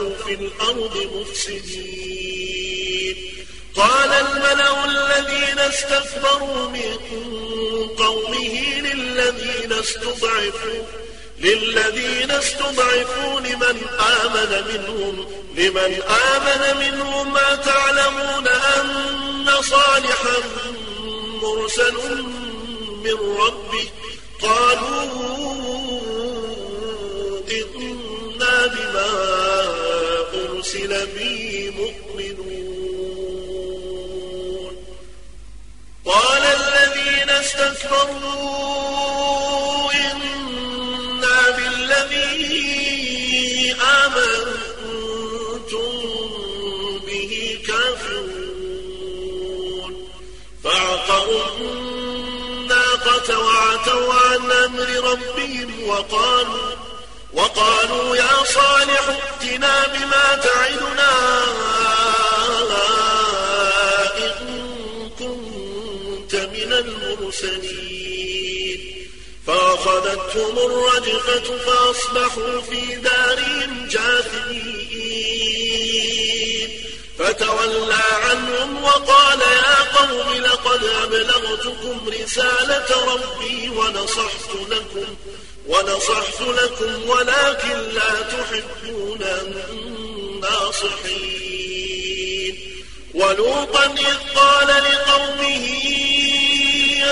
تعثوا في الأرض مفسدين. قال الملأ الذين استكبروا من قومه للذين استضعفوا للذين استضعفوا لمن آمن منهم لمن آمن منهم ما تعلمون أن صالحا مرسل من ربه. قالوا أرسل به مؤمنون. قال الذين استكبروا إنا بالذي آمنتم به كافرون. فعقروا وعتوا عن أمر ربهم وقالوا وقالوا يا صالح ائتنا بما المرسلين. فأخذتهم الرجفة فأصبحوا في دارهم جاثمين. فتولى عنهم وقال يا قوم لقد أبلغتكم رسالة ربي ونصحت لكم ونصحت لكم ولكن لا تحبون الناصحين. ولوطا إذ قال لقومه